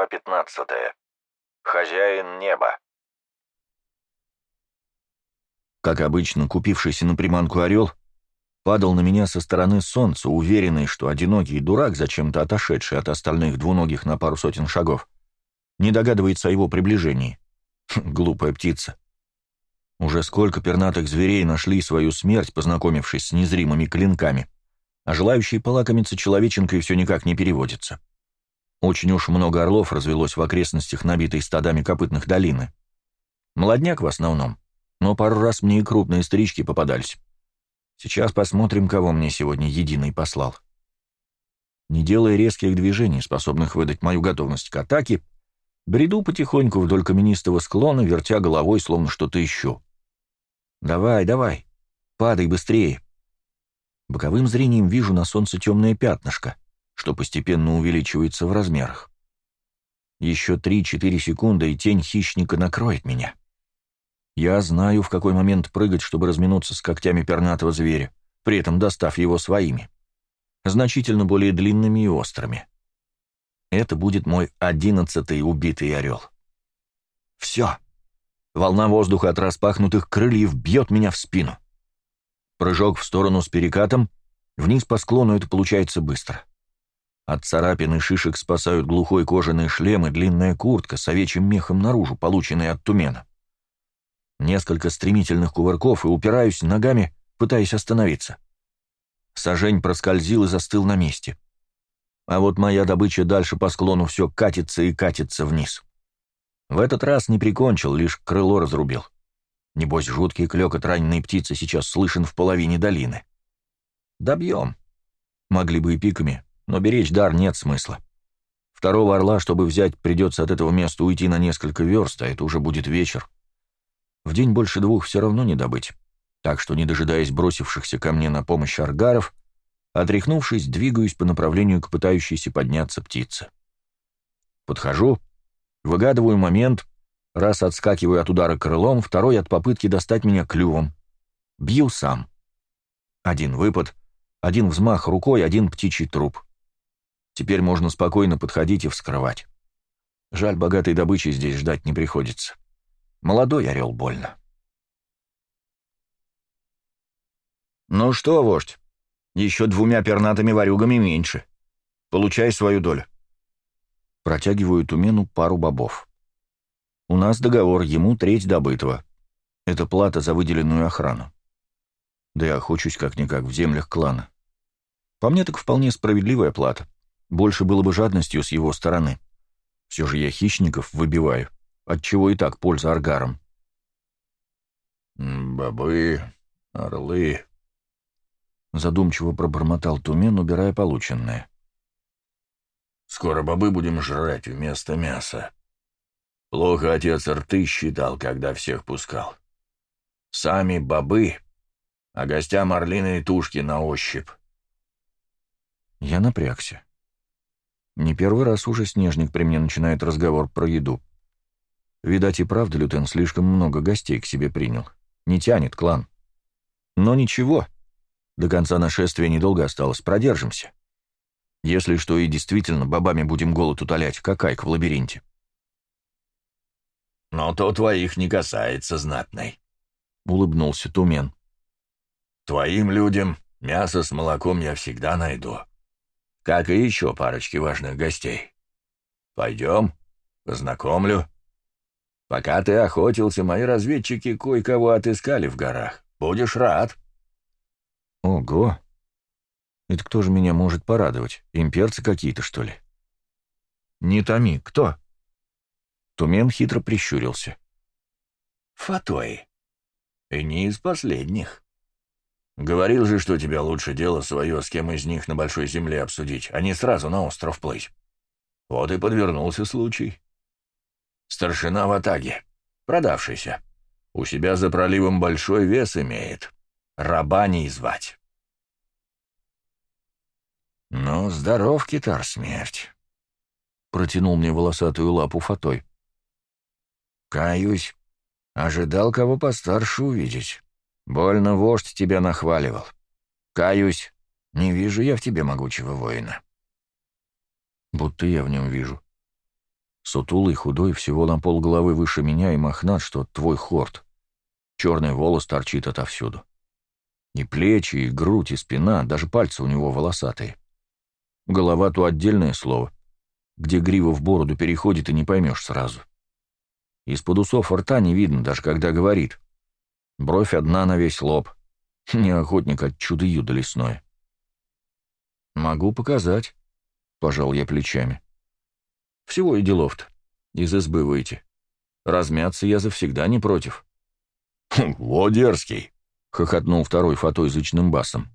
Глава 15. Хозяин неба. Как обычно, купившийся на приманку орел падал на меня со стороны солнца, уверенный, что одинокий дурак, зачем-то отошедший от остальных двуногих на пару сотен шагов, не догадывается о его приближении. Глупая птица. Уже сколько пернатых зверей нашли свою смерть, познакомившись с незримыми клинками, а желающие полакомиться человеченкой все никак не переводится. Очень уж много орлов развелось в окрестностях, набитой стадами копытных долины. Молодняк в основном, но пару раз мне и крупные старички попадались. Сейчас посмотрим, кого мне сегодня единый послал. Не делая резких движений, способных выдать мою готовность к атаке, бреду потихоньку вдоль каменистого склона, вертя головой, словно что-то ищу. «Давай, давай, падай быстрее!» Боковым зрением вижу на солнце темное пятнышко, что постепенно увеличивается в размерах. Еще 3-4 секунды, и тень хищника накроет меня. Я знаю, в какой момент прыгать, чтобы разминуться с когтями пернатого зверя, при этом достав его своими. Значительно более длинными и острыми. Это будет мой одиннадцатый убитый орел. Все. Волна воздуха от распахнутых крыльев бьет меня в спину. Прыжок в сторону с перекатом, вниз по склону это получается быстро. От царапин и шишек спасают глухой кожаный шлем и длинная куртка с овечьим мехом наружу, полученная от тумена. Несколько стремительных кувырков и упираюсь ногами, пытаясь остановиться. Сажень проскользил и застыл на месте. А вот моя добыча дальше по склону все катится и катится вниз. В этот раз не прикончил, лишь крыло разрубил. Небось, жуткий клёкот раненой птицы сейчас слышен в половине долины. Добьем. Могли бы и пиками, но беречь дар нет смысла. Второго орла, чтобы взять, придется от этого места уйти на несколько верст, а это уже будет вечер. В день больше двух все равно не добыть. Так что, не дожидаясь бросившихся ко мне на помощь аргаров, отряхнувшись, двигаюсь по направлению к пытающейся подняться птице. Подхожу, выгадываю момент, раз отскакиваю от удара крылом, второй от попытки достать меня клювом. Бью сам. Один выпад, один взмах рукой, один птичий труп. Теперь можно спокойно подходить и вскрывать. Жаль, богатой добычи здесь ждать не приходится. Молодой орел больно. «Ну что, вождь, еще двумя пернатыми ворюгами меньше. Получай свою долю». Протягиваю Тумену пару бобов. «У нас договор, ему треть добытого. Это плата за выделенную охрану. Да я охочусь как-никак в землях клана. По мне так вполне справедливая плата. Больше было бы жадностью с его стороны. Все же я хищников выбиваю, отчего и так польза аргарам. «Бобы, орлы...» Задумчиво пробормотал Тумен, убирая полученное. «Скоро бобы будем жрать вместо мяса. Плохо отец рты считал, когда всех пускал. Сами бобы, а гостям орлиные тушки на ощупь. Я напрягся. Не первый раз уже Снежник при мне начинает разговор про еду. Видать и правда, Лютен слишком много гостей к себе принял. Не тянет клан. Но ничего. До конца нашествия недолго осталось, продержимся. Если что и действительно бабами будем голод утолять, как Айк в лабиринте. «Но то твоих не касается, знатной», — улыбнулся Тумен. «Твоим людям мясо с молоком я всегда найду как и еще парочки важных гостей. Пойдем, познакомлю. Пока ты охотился, мои разведчики кое-кого отыскали в горах. Будешь рад. Ого! Это кто же меня может порадовать? Имперцы какие-то, что ли? Не томи, кто? Тумен хитро прищурился. Фатои. И не из последних. Говорил же, что тебе лучше дело свое с кем из них на большой земле обсудить, а не сразу на остров плыть. Вот и подвернулся случай. Старшина в Атаге, продавшийся. У себя за проливом большой вес имеет. Раба не звать. «Ну, здоров, китар, смерть!» — протянул мне волосатую лапу Фатой. «Каюсь, ожидал кого постарше увидеть». Больно вождь тебя нахваливал. Каюсь, не вижу я в тебе могучего воина. Будто я в нем вижу. Сутулый, худой, всего на пол головы выше меня и мохнат, что твой хорт. Черный волос торчит отовсюду. И плечи, и грудь, и спина, даже пальцы у него волосатые. Голова то отдельное слово. Где грива в бороду переходит, и не поймешь сразу. Из-под усов рта не видно, даже когда говорит. Бровь одна на весь лоб. Не охотник от чудо-юдо лесное. «Могу показать», — пожал я плечами. «Всего и делов-то. Из избы выйти. Размяться я завсегда не против». «Хм, «Во, дерзкий!» — хохотнул второй фотоязычным басом.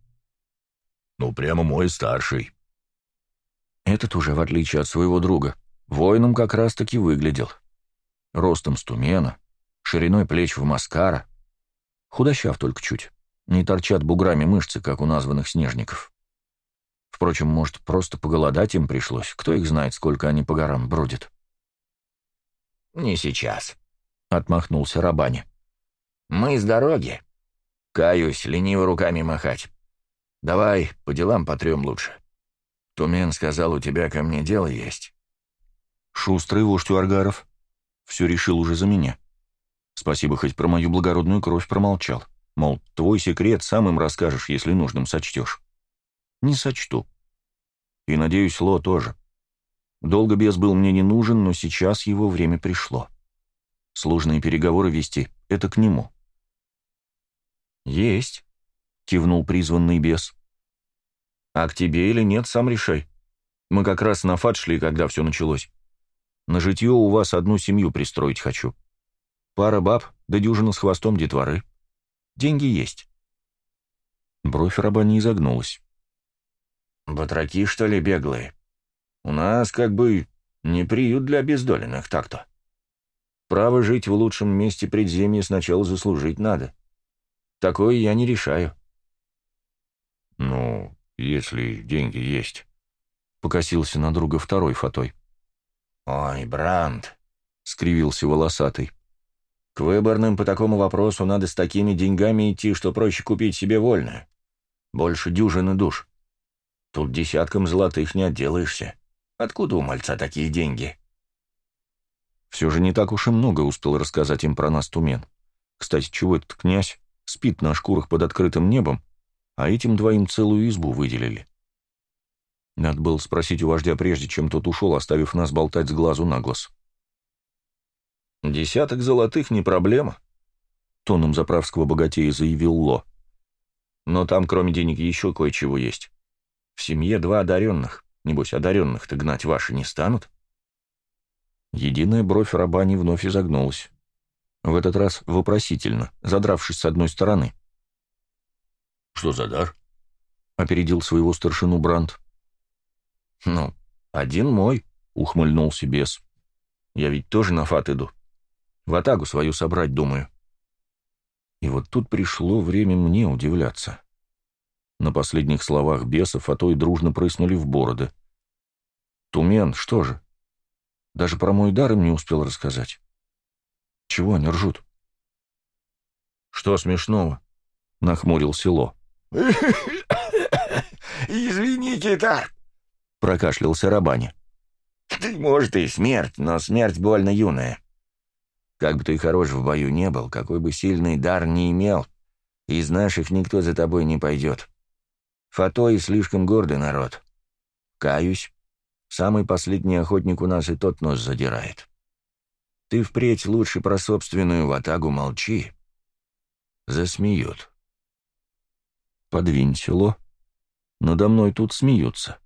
«Ну, прямо мой старший». Этот уже, в отличие от своего друга, воином как раз-таки выглядел. Ростом стумена, шириной плеч в маскара. Худощав только чуть. Не торчат буграми мышцы, как у названных снежников. Впрочем, может, просто поголодать им пришлось. Кто их знает, сколько они по горам бродят. «Не сейчас», — отмахнулся Рабани. «Мы с дороги. Каюсь, лениво руками махать. Давай по делам потрем лучше. Тумен сказал, у тебя ко мне дело есть». Шустрый вождь Аргаров. Все решил уже за меня. Спасибо, хоть про мою благородную кровь промолчал. Мол, твой секрет сам им расскажешь, если нужным сочтешь. Не сочту. И, надеюсь, Ло тоже. Долго без был мне не нужен, но сейчас его время пришло. Сложные переговоры вести — это к нему. «Есть», — кивнул призванный бес. «А к тебе или нет, сам решай. Мы как раз на фат шли, когда все началось. На житье у вас одну семью пристроить хочу. Пара баб, да дюжина с хвостом детворы. Деньги есть». Бровь раба не изогнулась. «Батраки, что ли, беглые? У нас как бы не приют для обездоленных, так-то. Право жить в лучшем месте предземья сначала заслужить надо. Такое я не решаю». «Ну, если деньги есть», — покосился на друга второй фатой. «Ой, Бранд», — скривился волосатый. «К выборным по такому вопросу надо с такими деньгами идти, что проще купить себе вольное. Больше дюжины душ. Тут десятком золотых не отделаешься. Откуда у мальца такие деньги?» Все же не так уж и много успел рассказать им про нас Тумен. Кстати, чего этот князь спит на шкурах под открытым небом, а этим двоим целую избу выделили? Надо было спросить у вождя прежде, чем тот ушел, оставив нас болтать с глазу на глаз. «Десяток золотых не проблема», — тоном заправского богатея заявил Ло. «Но там, кроме денег, еще кое-чего есть. В семье два одаренных. Небось, одаренных-то гнать ваши не станут?» Единая бровь раба не вновь изогнулась. В этот раз вопросительно, задравшись с одной стороны. «Что за дар?» — опередил своего старшину Бранд. «Ну, один мой», — ухмыльнулся бес. «Я ведь тоже на фат иду. В атагу свою собрать думаю». И вот тут пришло время мне удивляться. На последних словах бесов, а то и дружно прыснули в бороды. Тумен, что же? Даже про мой дар им не успел рассказать. Чего они ржут? Что смешного? Нахмурил село. «Извините, так!» — прокашлялся Рабани. «Ты, может, и смерть, но смерть больно юная. Как бы ты хорош в бою не был, какой бы сильный дар не имел, из наших никто за тобой не пойдет. Фатой слишком гордый народ. Каюсь, самый последний охотник у нас и тот нос задирает. Ты впредь лучше про собственную ватагу молчи. Засмеют. Подвинь село. Надо мной тут смеются.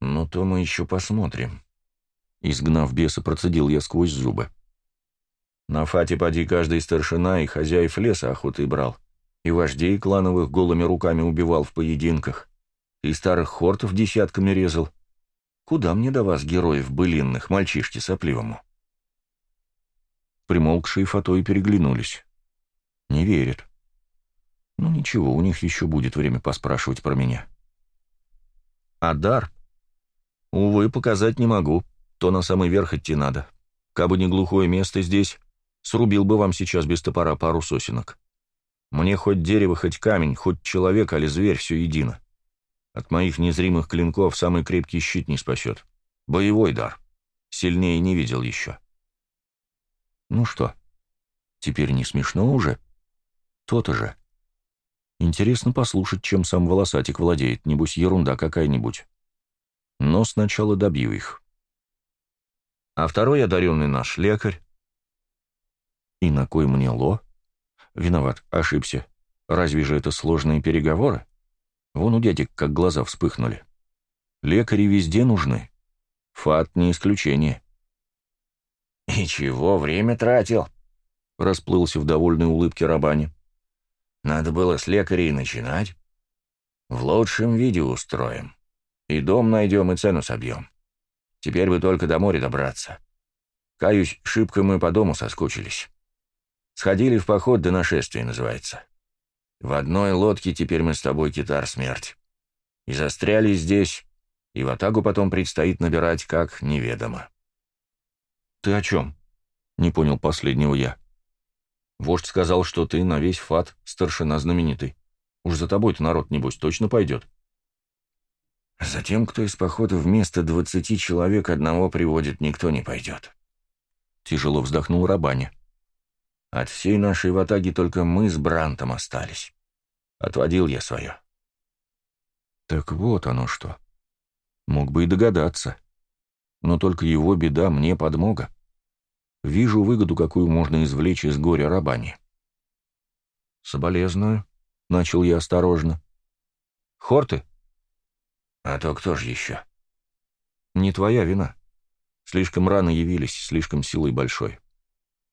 Ну, то мы еще посмотрим. Изгнав беса, процедил я сквозь зубы. На фате поди каждый старшина и хозяев леса охоты брал и вождей клановых голыми руками убивал в поединках, и старых хортов десятками резал. Куда мне до вас, героев былинных, мальчишки сопливому? Примолкшие фатои переглянулись. Не верят. Ну ничего, у них еще будет время поспрашивать про меня. А дар? Увы, показать не могу. То на самый верх идти надо. Кабы не глухое место здесь, срубил бы вам сейчас без топора пару сосенок. Мне хоть дерево, хоть камень, хоть человек, али зверь, все едино. От моих незримых клинков самый крепкий щит не спасет. Боевой дар. Сильнее не видел еще. Ну что, теперь не смешно уже? То-то же. Интересно послушать, чем сам волосатик владеет, небось ерунда какая-нибудь. Но сначала добью их. А второй одаренный наш лекарь. И на кой мне ло? Виноват, ошибся. Разве же это сложные переговоры? Вон у дядек как глаза вспыхнули. Лекари везде нужны. Фат не исключение. «И чего время тратил?» — расплылся в довольной улыбке Рабани. «Надо было с лекарей начинать. В лучшем виде устроим. И дом найдем, и цену собьем. Теперь бы только до моря добраться. Каюсь, шибко мы по дому соскучились. Сходили в поход до нашествия, называется. В одной лодке теперь мы с тобой китар смерть. И застряли здесь, и в атаку потом предстоит набирать, как неведомо. «Ты о чем?» — не понял последнего я. «Вождь сказал, что ты на весь фат старшина знаменитый. Уж за тобой-то народ, небось, точно пойдет». «Затем, кто из похода вместо двадцати человек одного приводит, никто не пойдет». Тяжело вздохнул Рабаня. «От всей нашей ватаги только мы с Брантом остались. Отводил я свое». «Так вот оно что. Мог бы и догадаться. Но только его беда мне подмога. Вижу выгоду, какую можно извлечь из горя рабани». «Соболезную», — начал я осторожно. «Хорты?» А то кто же еще? Не твоя вина. Слишком рано явились, слишком силой большой.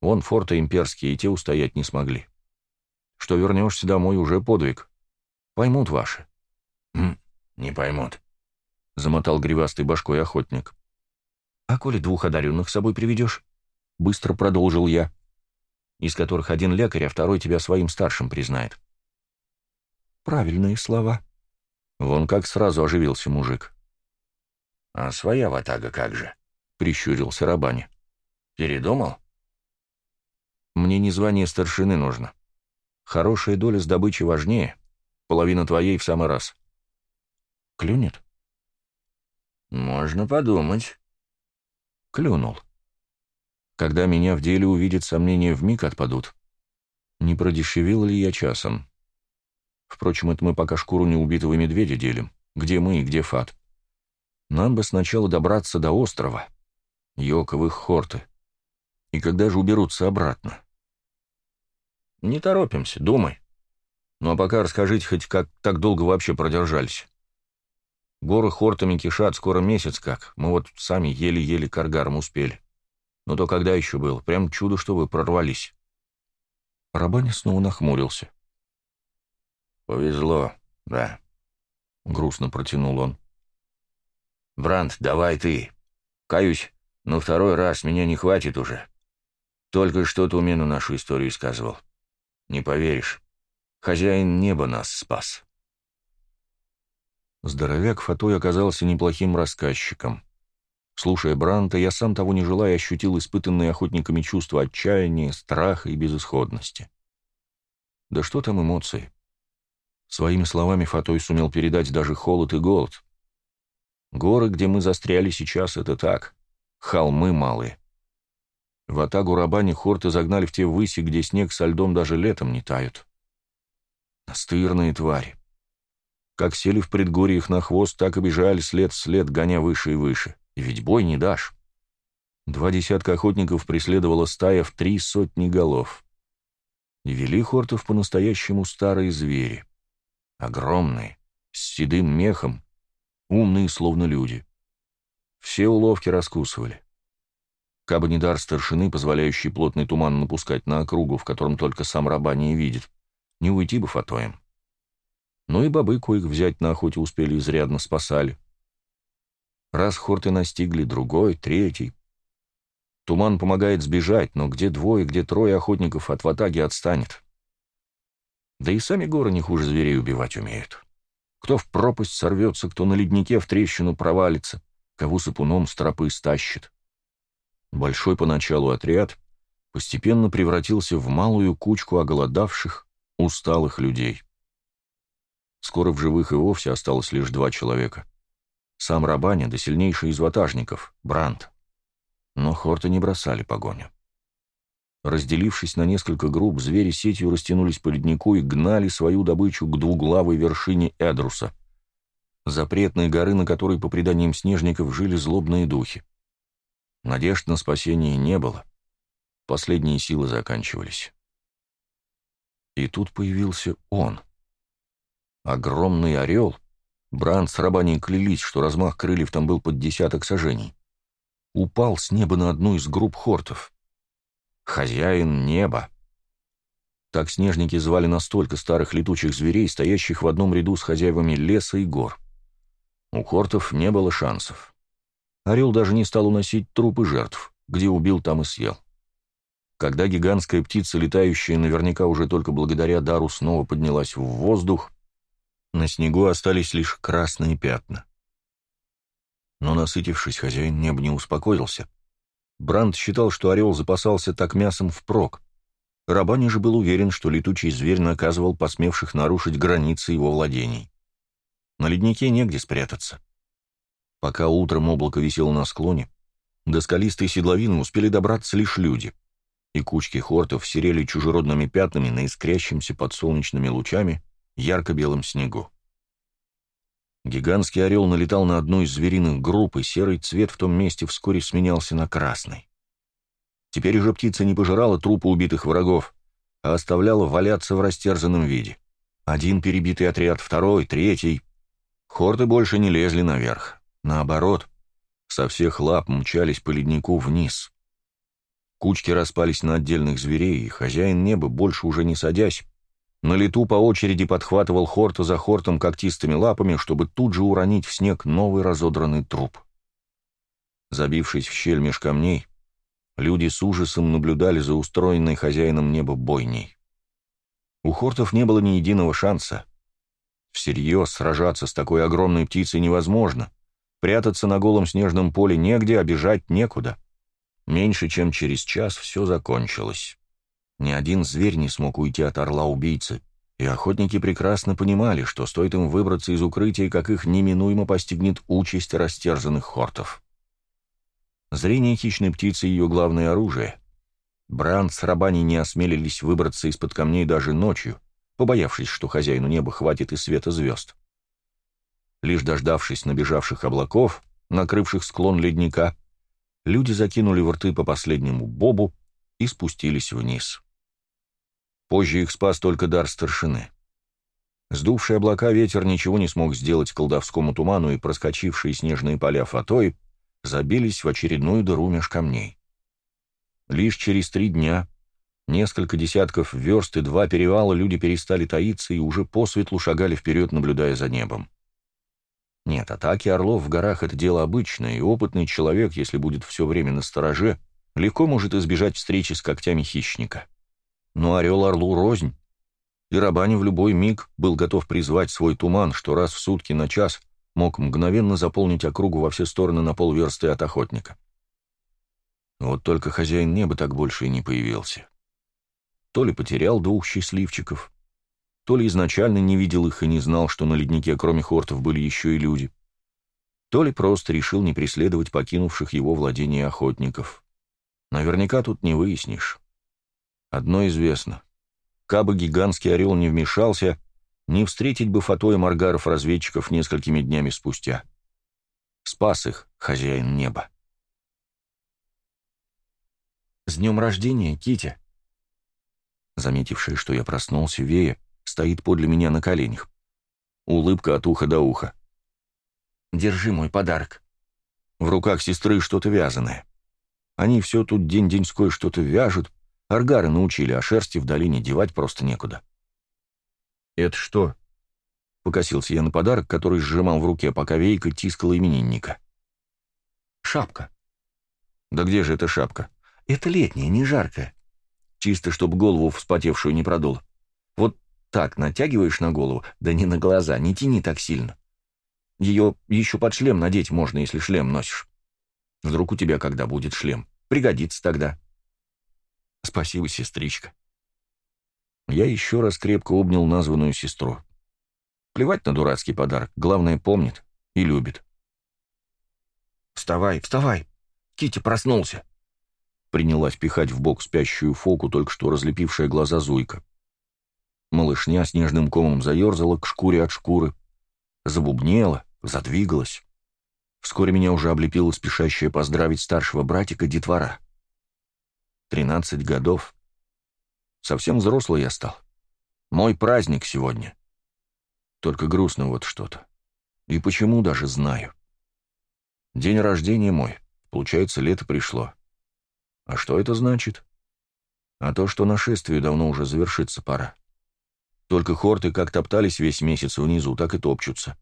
Вон форты имперские, и те устоять не смогли. Что вернешься домой, уже подвиг. Поймут ваши. Хм, не поймут. Замотал гривастый башкой охотник. А коли двух одаренных с собой приведешь? Быстро продолжил я. Из которых один лекарь, а второй тебя своим старшим признает. Правильные слова, Вон как сразу оживился мужик. «А своя ватага как же?» — прищурился Рабани. «Передумал?» «Мне не звание старшины нужно. Хорошая доля с добычи важнее. Половина твоей в самый раз». «Клюнет?» «Можно подумать». Клюнул. Когда меня в деле увидят, сомнения вмиг отпадут. Не продешевил ли я часом?» Впрочем, это мы пока шкуру неубитого медведя делим. Где мы и где Фат. Нам бы сначала добраться до острова. Йоковых хорты. И когда же уберутся обратно? Не торопимся, думай. Ну а пока расскажите хоть, как так долго вообще продержались. Горы хортами кишат, скоро месяц как. Мы вот сами еле-еле к аргарам успели. Но то когда еще было? Прям чудо, что вы прорвались. Рабаня снова нахмурился. — «Повезло, да», — грустно протянул он. «Бранд, давай ты. Каюсь, но второй раз меня не хватит уже. Только что Тумену нашу историю сказывал. Не поверишь, хозяин неба нас спас». Здоровяк Фатой оказался неплохим рассказчиком. Слушая Бранта, я сам того не желая ощутил испытанные охотниками чувства отчаяния, страха и безысходности. Да что там эмоции? Своими словами Фатой сумел передать даже холод и голод. Горы, где мы застряли сейчас, это так. Холмы малые. В атагу рабани хорты загнали в те выси, где снег со льдом даже летом не тают. Настырные твари. Как сели в предгорьях на хвост, так и бежали след в след, гоня выше и выше. И ведь бой не дашь. Два десятка охотников преследовала стая в три сотни голов. И вели хортов по-настоящему старые звери. Огромные, с седым мехом, умные, словно люди. Все уловки раскусывали. Кабы не дар старшины, позволяющий плотный туман напускать на округу, в котором только сам раба не видит, не уйти бы фатоем. Ну и бобы коих взять на охоте успели изрядно спасали. Раз хорты настигли, другой, третий. Туман помогает сбежать, но где двое, где трое охотников от ватаги отстанет. Да и сами горы не хуже зверей убивать умеют. Кто в пропасть сорвется, кто на леднике в трещину провалится, кого сапуном с тропы стащит. Большой поначалу отряд постепенно превратился в малую кучку оголодавших, усталых людей. Скоро в живых и вовсе осталось лишь два человека. Сам Рабаня, да сильнейший из ватажников, Бранд. Но хорты не бросали погоню. Разделившись на несколько групп, звери сетью растянулись по леднику и гнали свою добычу к двуглавой вершине Эдруса, запретной горы, на которой, по преданиям снежников, жили злобные духи. Надежд на спасение не было. Последние силы заканчивались. И тут появился он. Огромный орел. Бранд с рабаней клялись, что размах крыльев там был под десяток сажений. Упал с неба на одну из групп хортов. Хозяин неба. Так снежники звали настолько старых летучих зверей, стоящих в одном ряду с хозяевами леса и гор. У хортов не было шансов. Орел даже не стал уносить трупы жертв, где убил, там и съел. Когда гигантская птица, летающая наверняка уже только благодаря дару, снова поднялась в воздух, на снегу остались лишь красные пятна. Но, насытившись, хозяин неба не успокоился. Бранд считал, что орел запасался так мясом впрок. Рабани же был уверен, что летучий зверь наказывал посмевших нарушить границы его владений. На леднике негде спрятаться. Пока утром облако висело на склоне, до скалистой седловины успели добраться лишь люди, и кучки хортов серели чужеродными пятнами на искрящемся под солнечными лучами ярко-белом снегу. Гигантский орел налетал на одну из звериных групп, и серый цвет в том месте вскоре сменялся на красный. Теперь уже птица не пожирала трупы убитых врагов, а оставляла валяться в растерзанном виде. Один перебитый отряд, второй, третий. Хорды больше не лезли наверх. Наоборот, со всех лап мчались по леднику вниз. Кучки распались на отдельных зверей, и хозяин неба, больше уже не садясь, на лету по очереди подхватывал хорта за хортом когтистыми лапами, чтобы тут же уронить в снег новый разодранный труп. Забившись в щель меж камней, люди с ужасом наблюдали за устроенной хозяином неба бойней. У хортов не было ни единого шанса. Всерьез сражаться с такой огромной птицей невозможно. Прятаться на голом снежном поле негде, а бежать некуда. Меньше чем через час все закончилось. Ни один зверь не смог уйти от орла-убийцы, и охотники прекрасно понимали, что стоит им выбраться из укрытия, как их неминуемо постигнет участь растерзанных хортов. Зрение хищной птицы — ее главное оружие. Бранд с рабани не осмелились выбраться из-под камней даже ночью, побоявшись, что хозяину неба хватит и света звезд. Лишь дождавшись набежавших облаков, накрывших склон ледника, люди закинули в рты по последнему бобу и спустились вниз. Позже их спас только дар старшины. Сдувший облака ветер ничего не смог сделать колдовскому туману, и проскочившие снежные поля Фатои забились в очередную дыру меж камней. Лишь через три дня, несколько десятков верст и два перевала люди перестали таиться и уже по шагали вперед, наблюдая за небом. Нет, атаки орлов в горах — это дело обычное, и опытный человек, если будет все время на стороже, легко может избежать встречи с когтями хищника. Но орел орлу рознь. И Рабани в любой миг был готов призвать свой туман, что раз в сутки на час мог мгновенно заполнить округу во все стороны на полверсты от охотника. Вот только хозяин неба так больше и не появился. То ли потерял двух счастливчиков, то ли изначально не видел их и не знал, что на леднике кроме хортов были еще и люди, то ли просто решил не преследовать покинувших его владение охотников. Наверняка тут не выяснишь. Одно известно. Кабы гигантский орел не вмешался, не встретить бы Фато и Маргаров-разведчиков несколькими днями спустя. Спас их хозяин неба. «С днем рождения, Китя!» Заметившая, что я проснулся, Вея стоит подле меня на коленях. Улыбка от уха до уха. «Держи мой подарок». В руках сестры что-то вязаное. Они все тут день-деньской что-то вяжут, Аргары научили, а шерсти в долине девать просто некуда. «Это что?» — покосился я на подарок, который сжимал в руке, пока Вейка тискала именинника. «Шапка». «Да где же эта шапка?» «Это летняя, не жаркая. Чисто, чтобы голову вспотевшую не продул. Вот так натягиваешь на голову, да не на глаза, не тяни так сильно. Ее еще под шлем надеть можно, если шлем носишь. Вдруг у тебя когда будет шлем? Пригодится тогда». «Спасибо, сестричка». Я еще раз крепко обнял названную сестру. Плевать на дурацкий подарок, главное, помнит и любит. «Вставай, вставай! Кити проснулся!» Принялась пихать в бок спящую фоку, только что разлепившая глаза Зуйка. Малышня снежным комом заерзала к шкуре от шкуры, забубнела, задвигалась. Вскоре меня уже облепила спешащая поздравить старшего братика детвора. Тринадцать годов. Совсем взрослый я стал. Мой праздник сегодня. Только грустно вот что-то. И почему даже знаю. День рождения мой. Получается, лето пришло. А что это значит? А то, что нашествию давно уже завершиться пора. Только хорты как топтались весь месяц внизу, так и топчутся.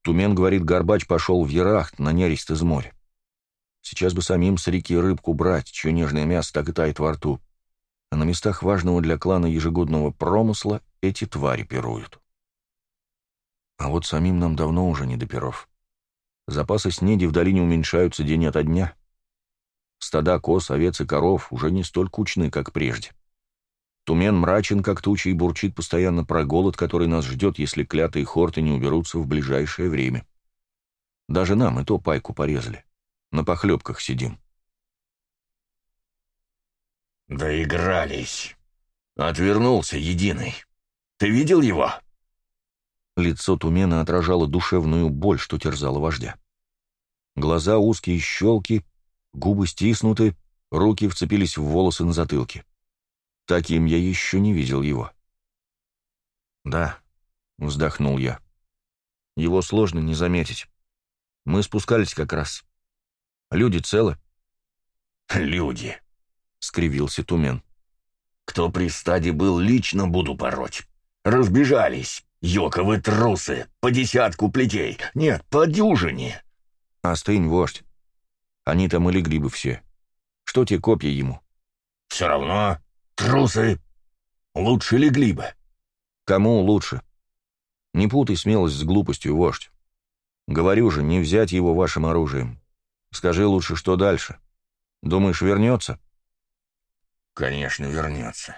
Тумен, говорит, Горбач пошел в Ерахт на нерест из моря. Сейчас бы самим с реки рыбку брать, чье нежное мясо так и тает во рту. А на местах важного для клана ежегодного промысла эти твари пируют. А вот самим нам давно уже не до перов. Запасы снеди в долине уменьшаются день ото дня. Стада коз, овец и коров уже не столь кучны, как прежде. Тумен мрачен, как туча, и бурчит постоянно про голод, который нас ждет, если клятые хорты не уберутся в ближайшее время. Даже нам и то пайку порезали. На похлебках сидим. «Доигрались!» Отвернулся единый. «Ты видел его?» Лицо Тумена отражало душевную боль, что терзало вождя. Глаза узкие щелки, губы стиснуты, руки вцепились в волосы на затылке. Таким я еще не видел его. «Да», — вздохнул я. «Его сложно не заметить. Мы спускались как раз. Люди целы?» «Люди», — скривился Тумен. «Кто при стаде был, лично буду пороть. Разбежались. Йоковы трусы. По десятку плетей. Нет, по дюжине». «Остынь, вождь. Они там и легли бы все. Что те копья ему?» «Все равно Трусы! Лучше легли бы. Кому лучше? Не путай смелость с глупостью, вождь. Говорю же, не взять его вашим оружием. Скажи лучше, что дальше. Думаешь, вернется? Конечно, вернется.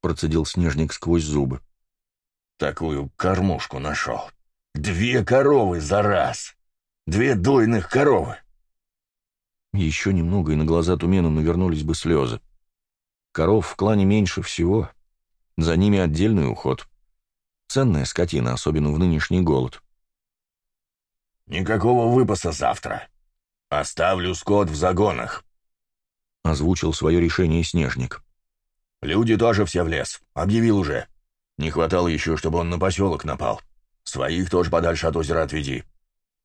Процедил снежник сквозь зубы. Такую кормушку нашел. Две коровы за раз. Две дойных коровы. Еще немного, и на глаза Тумену навернулись бы слезы. Коров в клане меньше всего. За ними отдельный уход. Ценная скотина, особенно в нынешний голод. «Никакого выпаса завтра. Оставлю скот в загонах», — озвучил свое решение Снежник. «Люди тоже все в лес. Объявил уже. Не хватало еще, чтобы он на поселок напал. Своих тоже подальше от озера отведи.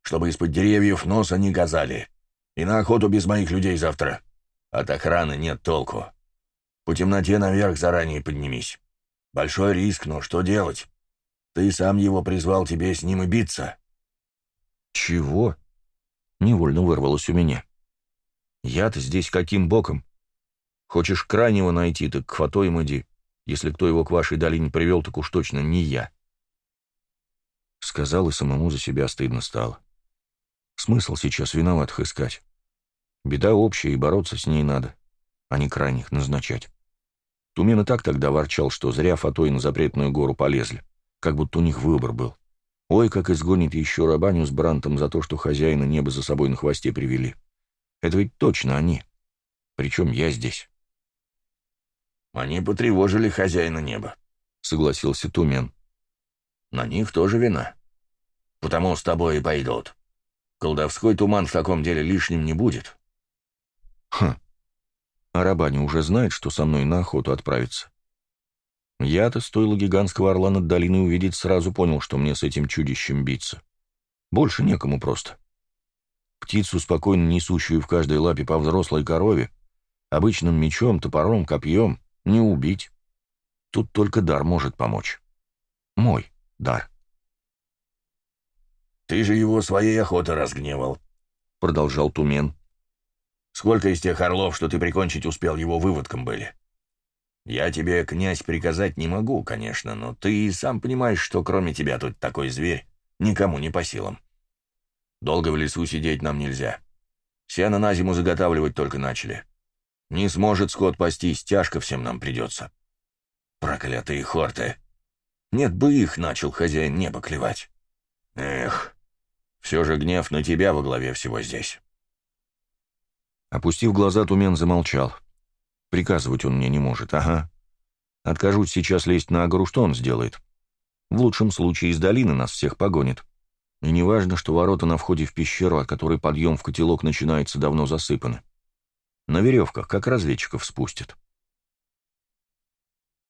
Чтобы из-под деревьев носа не газали. И на охоту без моих людей завтра. От охраны нет толку». По темноте наверх заранее поднимись. Большой риск, но что делать? Ты сам его призвал тебе с ним и биться». «Чего?» — невольно вырвалось у меня. «Я-то здесь каким боком? Хочешь крайнего найти, так к Фатоим иди. Если кто его к вашей долине привел, так уж точно не я». Сказал, и самому за себя стыдно стало. Смысл сейчас виноватых искать. Беда общая, и бороться с ней надо, а не крайних назначать. Тумен и так тогда ворчал, что зря Фатой на запретную гору полезли, как будто у них выбор был. Ой, как изгонит еще Рабаню с Брантом за то, что хозяина небо за собой на хвосте привели. Это ведь точно они. Причем я здесь. «Они потревожили хозяина неба», — согласился Тумен. «На них тоже вина. Потому с тобой и пойдут. Колдовской туман в таком деле лишним не будет». «Хм, а Рабани уже знает, что со мной на охоту отправится. Я-то, стоило гигантского орла над долиной увидеть, сразу понял, что мне с этим чудищем биться. Больше некому просто. Птицу, спокойно несущую в каждой лапе по взрослой корове, обычным мечом, топором, копьем, не убить. Тут только дар может помочь. Мой дар. «Ты же его своей охотой разгневал», — продолжал Тумен. Сколько из тех орлов, что ты прикончить успел, его выводком были? Я тебе, князь, приказать не могу, конечно, но ты и сам понимаешь, что кроме тебя тут такой зверь никому не по силам. Долго в лесу сидеть нам нельзя. Сено на зиму заготавливать только начали. Не сможет скот пастись, тяжко всем нам придется. Проклятые хорты. Нет бы их, начал хозяин неба клевать. Эх, все же гнев на тебя во главе всего здесь. Опустив глаза, Тумен замолчал. Приказывать он мне не может, ага. Откажусь сейчас лезть на гору, что он сделает? В лучшем случае из долины нас всех погонит. И неважно, что ворота на входе в пещеру, от которой подъем в котелок начинается, давно засыпаны. На веревках, как разведчиков спустят.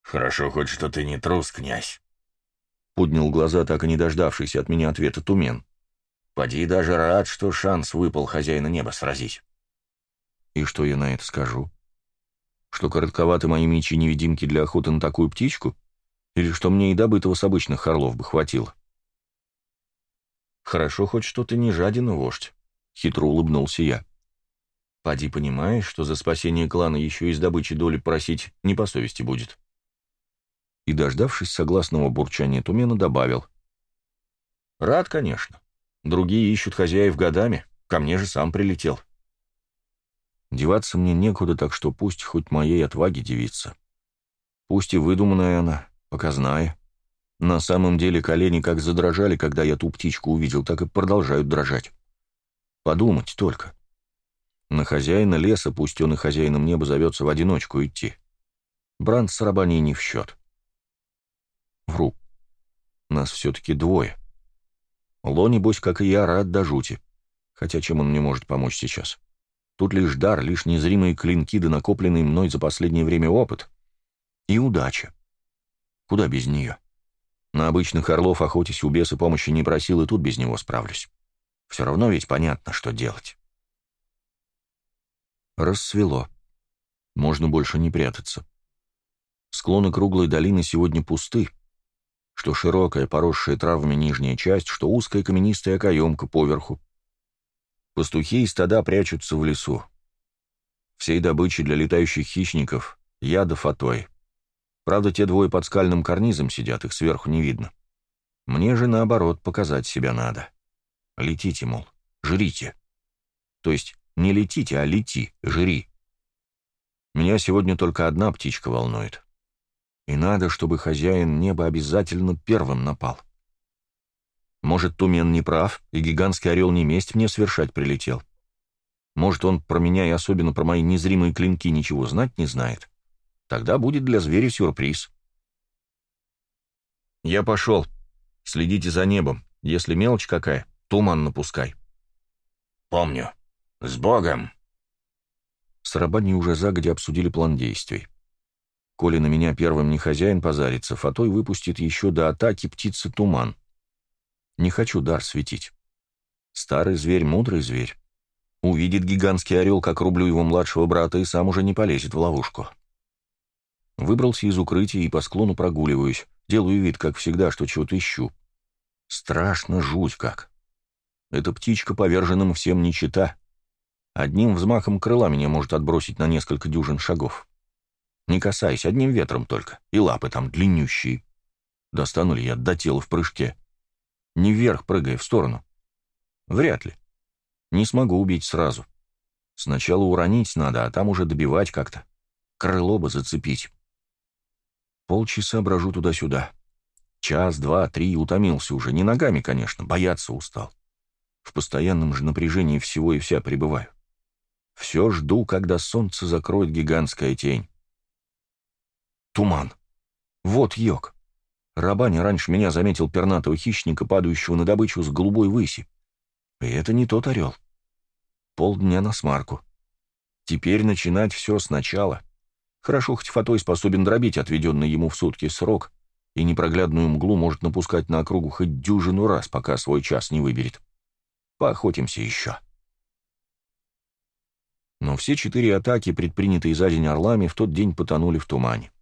«Хорошо хоть, что ты не трус, князь», — поднял глаза, так и не дождавшийся от меня ответа Тумен. «Поди даже рад, что шанс выпал хозяина неба сразить». И что я на это скажу? Что коротковаты мои мечи-невидимки для охоты на такую птичку? Или что мне и добытого с обычных орлов бы хватило? Хорошо хоть что ты не жаден, вождь, — хитро улыбнулся я. Поди понимаешь, что за спасение клана еще из добычи доли просить не по совести будет. И, дождавшись согласного бурчания Тумена, добавил. Рад, конечно. Другие ищут хозяев годами, ко мне же сам прилетел. — Деваться мне некуда, так что пусть хоть моей отваги девица. Пусть и выдуманная она, показная. На самом деле колени как задрожали, когда я ту птичку увидел, так и продолжают дрожать. Подумать только. На хозяина леса, пусть он и хозяином неба зовется, в одиночку идти. Бранд с рабаней не в счет. Вру. Нас все-таки двое. Ло, небось, как и я, рад до жути. Хотя чем он мне может помочь сейчас? — Тут лишь дар, лишь незримые клинки да накопленный мной за последнее время опыт. И удача. Куда без нее? На обычных орлов охотясь у беса помощи не просил, и тут без него справлюсь. Все равно ведь понятно, что делать. Рассвело. Можно больше не прятаться. Склоны круглой долины сегодня пусты, что широкая, поросшая травами нижняя часть, что узкая каменистая окоемка поверху. Пастухи и стада прячутся в лесу. Всей добычи для летающих хищников — ядов отой. Правда, те двое под скальным карнизом сидят, их сверху не видно. Мне же, наоборот, показать себя надо. Летите, мол, жрите. То есть не летите, а лети, жри. Меня сегодня только одна птичка волнует. И надо, чтобы хозяин неба обязательно первым напал. Может, Тумен не прав, и гигантский орел не месть мне свершать прилетел. Может, он про меня и особенно про мои незримые клинки ничего знать не знает. Тогда будет для зверя сюрприз. Я пошел. Следите за небом. Если мелочь какая, туман напускай. Помню. С Богом. С рабани уже загодя обсудили план действий. Коли на меня первым не хозяин позарится, Фатой выпустит еще до атаки птицы туман. Не хочу дар светить. Старый зверь — мудрый зверь. Увидит гигантский орел, как рублю его младшего брата, и сам уже не полезет в ловушку. Выбрался из укрытия и по склону прогуливаюсь. Делаю вид, как всегда, что чего-то ищу. Страшно жуть как. Эта птичка поверженным всем не чита. Одним взмахом крыла меня может отбросить на несколько дюжин шагов. Не касаясь, одним ветром только. И лапы там длиннющие. Достану ли я до тела в прыжке? Не вверх прыгая, в сторону. Вряд ли. Не смогу убить сразу. Сначала уронить надо, а там уже добивать как-то. Крыло бы зацепить. Полчаса брожу туда-сюда. Час, два, три, утомился уже. Не ногами, конечно, бояться устал. В постоянном же напряжении всего и вся пребываю. Все жду, когда солнце закроет гигантская тень. Туман. Вот йог. Рабаня раньше меня заметил пернатого хищника, падающего на добычу с голубой выси. И это не тот орел. Полдня на смарку. Теперь начинать все сначала. Хорошо, хоть Фатой способен дробить отведенный ему в сутки срок, и непроглядную мглу может напускать на округу хоть дюжину раз, пока свой час не выберет. Поохотимся еще. Но все четыре атаки, предпринятые за день орлами, в тот день потонули в тумане.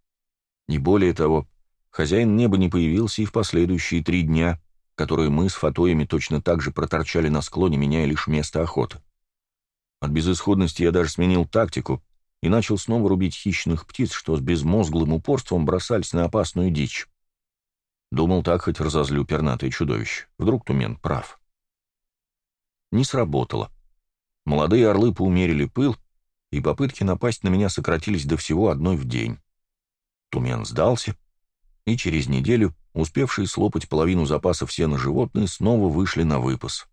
Не более того, Хозяин неба не появился и в последующие три дня, которые мы с фатоями точно так же проторчали на склоне, меняя лишь место охоты. От безысходности я даже сменил тактику и начал снова рубить хищных птиц, что с безмозглым упорством бросались на опасную дичь. Думал, так хоть разозлю пернатое чудовище. Вдруг Тумен прав. Не сработало. Молодые орлы поумерили пыл, и попытки напасть на меня сократились до всего одной в день. Тумен сдался — и через неделю успевшие слопать половину запасов сена животные снова вышли на выпас.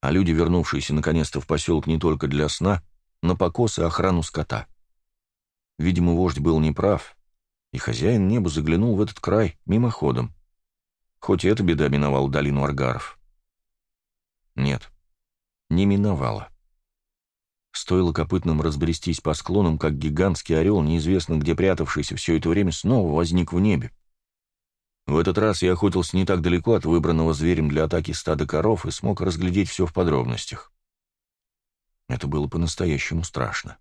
А люди, вернувшиеся наконец-то в поселок не только для сна, на покос и охрану скота. Видимо, вождь был неправ, и хозяин неба заглянул в этот край мимоходом. Хоть и эта беда миновала долину Аргаров. Нет, не миновала. Стоило копытным разбрестись по склонам, как гигантский орел, неизвестно где прятавшийся все это время, снова возник в небе. В этот раз я охотился не так далеко от выбранного зверем для атаки стада коров и смог разглядеть все в подробностях. Это было по-настоящему страшно.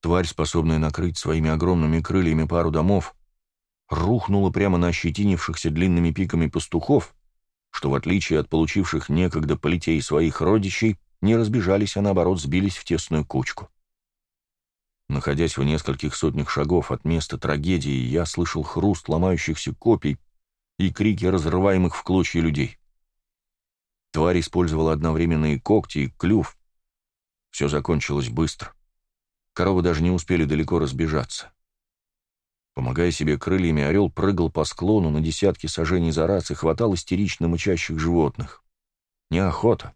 Тварь, способная накрыть своими огромными крыльями пару домов, рухнула прямо на ощетинившихся длинными пиками пастухов, что, в отличие от получивших некогда полетей своих родичей, не разбежались, а наоборот сбились в тесную кучку. Находясь в нескольких сотнях шагов от места трагедии, я слышал хруст ломающихся копий и крики разрываемых в клочья людей. Тварь использовала одновременно и когти, и клюв. Все закончилось быстро. Коровы даже не успели далеко разбежаться. Помогая себе крыльями, орел прыгал по склону на десятки сажений за раз и хватал истерично мычащих животных. Неохота.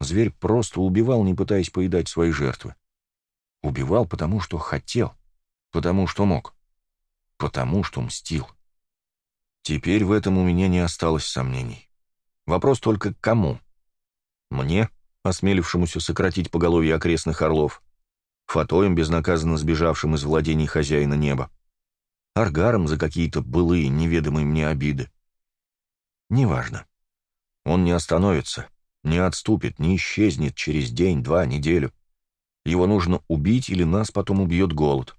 Зверь просто убивал, не пытаясь поедать свои жертвы. Убивал, потому что хотел, потому что мог, потому что мстил. Теперь в этом у меня не осталось сомнений. Вопрос только к кому? Мне, осмелившемуся сократить поголовье окрестных орлов, Фатоем, безнаказанно сбежавшим из владений хозяина неба, Аргаром за какие-то былые, неведомые мне обиды. Неважно. Он не остановится, не отступит, не исчезнет через день, два, неделю. Его нужно убить, или нас потом убьет голод.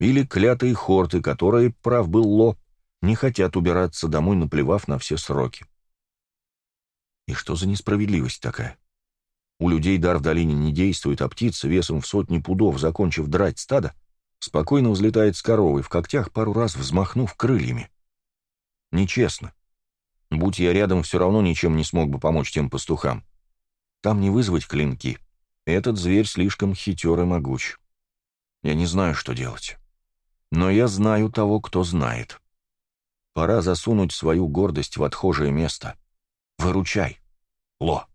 Или клятые хорты, которые, прав был Ло, не хотят убираться домой, наплевав на все сроки. И что за несправедливость такая? У людей дар в долине не действует, а птица весом в сотни пудов, закончив драть стадо, спокойно взлетает с коровой, в когтях пару раз взмахнув крыльями. Нечестно. Будь я рядом, все равно ничем не смог бы помочь тем пастухам. Там не вызвать клинки. Этот зверь слишком хитер и могуч. Я не знаю, что делать. Но я знаю того, кто знает. Пора засунуть свою гордость в отхожее место. Выручай, Ло.